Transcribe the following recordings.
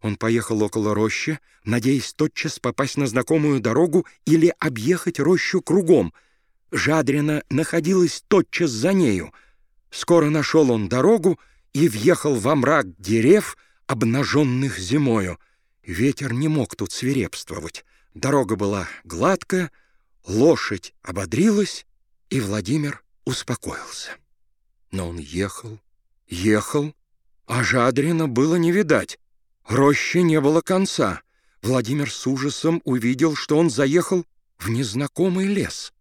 Он поехал около рощи, надеясь тотчас попасть на знакомую дорогу или объехать рощу кругом. Жадрина находилась тотчас за нею. Скоро нашел он дорогу и въехал во мрак дерев, обнаженных зимою. Ветер не мог тут свирепствовать. Дорога была гладкая, лошадь ободрилась, и Владимир успокоился. Но он ехал, ехал, а Жадрина было не видать. Рощи не было конца. Владимир с ужасом увидел, что он заехал в незнакомый лес.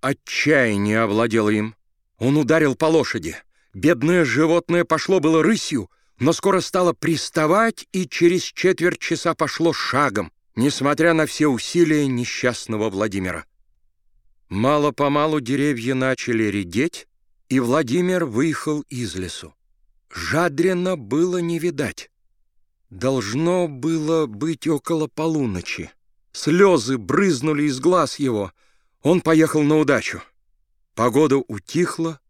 Отчаяние овладело им. Он ударил по лошади. Бедное животное пошло было рысью, но скоро стало приставать и через четверть часа пошло шагом, несмотря на все усилия несчастного Владимира. Мало-помалу деревья начали редеть, и Владимир выехал из лесу. Жадрина было не видать. Должно было быть около полуночи. Слезы брызнули из глаз его. Он поехал на удачу. Погода утихла,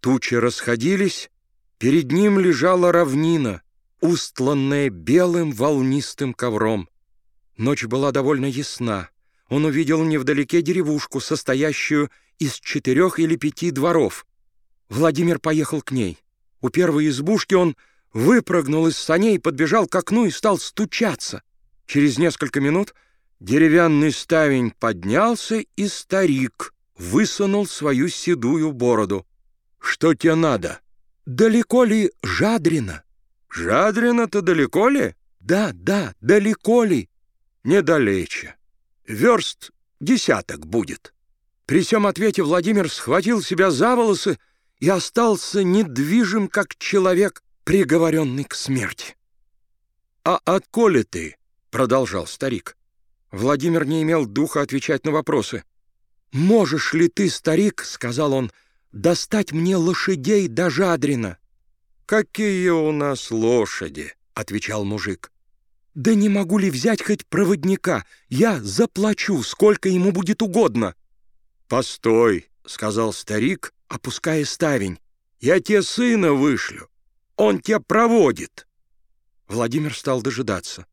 тучи расходились, перед ним лежала равнина, устланная белым волнистым ковром. Ночь была довольно ясна. Он увидел невдалеке деревушку, состоящую из четырех или пяти дворов. Владимир поехал к ней. У первой избушки он выпрыгнул из саней, подбежал к окну и стал стучаться. Через несколько минут деревянный ставень поднялся, и старик высунул свою седую бороду. «Что тебе надо? Далеко ли Жадрина?» «Жадрина-то далеко ли?» «Да, да, далеко ли?» «Недалече. Верст десяток будет». При всем ответе Владимир схватил себя за волосы и остался недвижим, как человек, приговоренный к смерти. «А отколи ты?» — продолжал старик. Владимир не имел духа отвечать на вопросы. «Можешь ли ты, старик, — сказал он, — достать мне лошадей до Жадрина?» «Какие у нас лошади?» — отвечал мужик. «Да не могу ли взять хоть проводника? Я заплачу, сколько ему будет угодно». «Постой», — сказал старик, опуская ставень. «Я тебе сына вышлю. Он тебя проводит». Владимир стал дожидаться.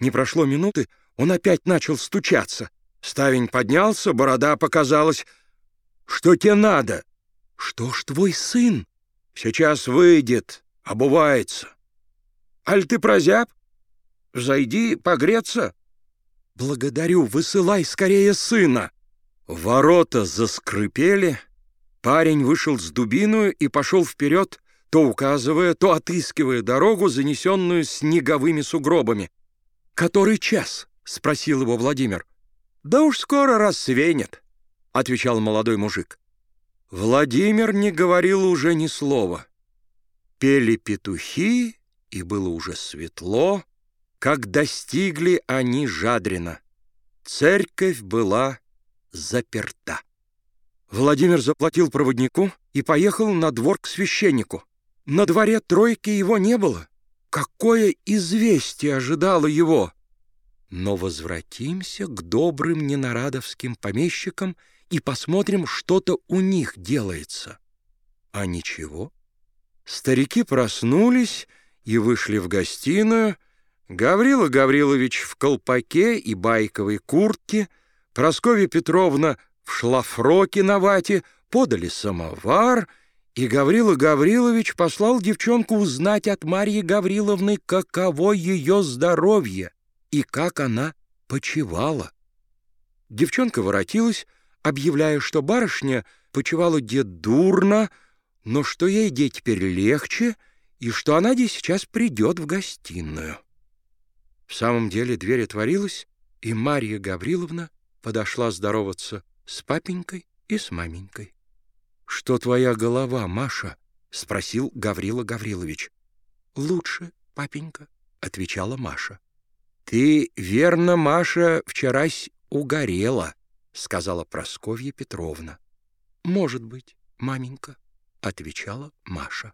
Не прошло минуты, он опять начал стучаться. Ставень поднялся, борода показалась. «Что тебе надо?» «Что ж твой сын?» «Сейчас выйдет, обувается». «Аль ты прозяб? Зайди погреться». «Благодарю, высылай скорее сына». Ворота заскрипели, Парень вышел с дубиною и пошел вперед, то указывая, то отыскивая дорогу, занесенную снеговыми сугробами. «Который час?» — спросил его Владимир. «Да уж скоро рассвенет», — отвечал молодой мужик. Владимир не говорил уже ни слова. Пели петухи, и было уже светло, как достигли они Жадрина. Церковь была заперта. Владимир заплатил проводнику и поехал на двор к священнику. На дворе тройки его не было. Какое известие ожидало его! Но возвратимся к добрым ненарадовским помещикам и посмотрим, что-то у них делается. А ничего. Старики проснулись и вышли в гостиную. Гаврила Гаврилович в колпаке и байковой куртке, Прасковья Петровна — в шлафроке на вате, подали самовар, и Гаврила Гаврилович послал девчонку узнать от Марьи Гавриловны, каково ее здоровье и как она почевала. Девчонка воротилась, объявляя, что барышня почевала где дурно, но что ей где теперь легче, и что она где сейчас придет в гостиную. В самом деле дверь отворилась, и Марья Гавриловна подошла здороваться с папенькой и с маменькой. «Что твоя голова, Маша?» — спросил Гаврила Гаврилович. «Лучше, папенька», — отвечала Маша. «Ты, верно, Маша, вчерась угорела», — сказала Просковья Петровна. «Может быть, маменька», — отвечала Маша.